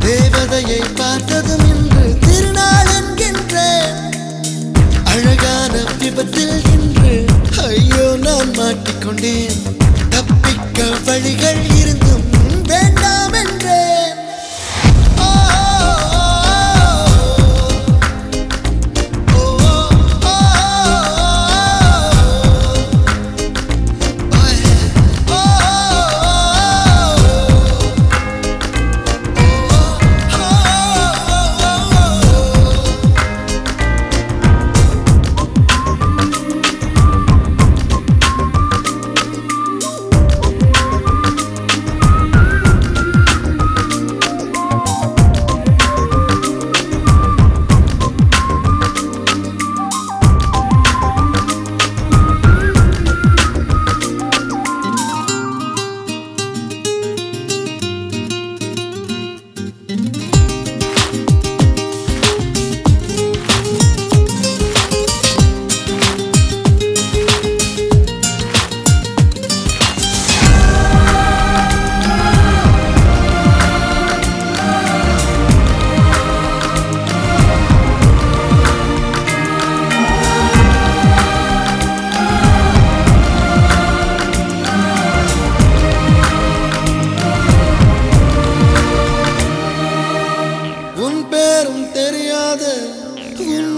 தேவதையை பார்த்ததும் இன்று திருநாள் என்கின்ற அழகான விபத்தில் இன்று ஐயோ நான் மாட்டிக்கொண்டேன். தப்பிக்க வழிகள்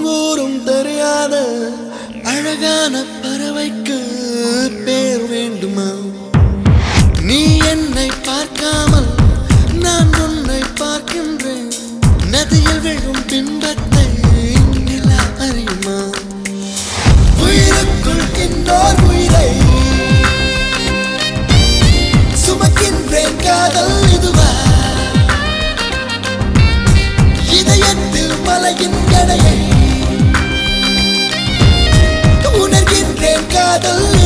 ஊரும் தெரியாத அழகான பறவைக்கு பேர் வேண்டுமா? நீ என்னை பார்க்காமல் நான் உன்னை பார்க்கின்றேன். நதியில் விழும் பின்பற்ற ブ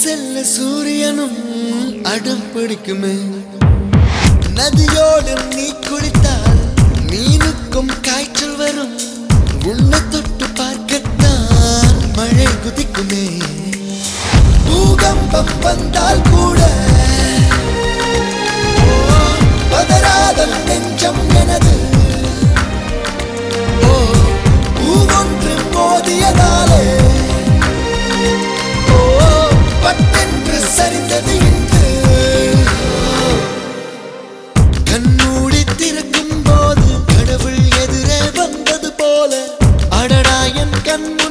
செல்ல சூரியனும் அடம் பிடிக்குமே. நதியோடு நீ குளித்தால் மீனுக்கும் காய்ச்சல் வரும். உன்னை தொட்டு பார்க்கத்தான் மழை குதிக்குமே. பூகம்பம் வந்தால் கூட que no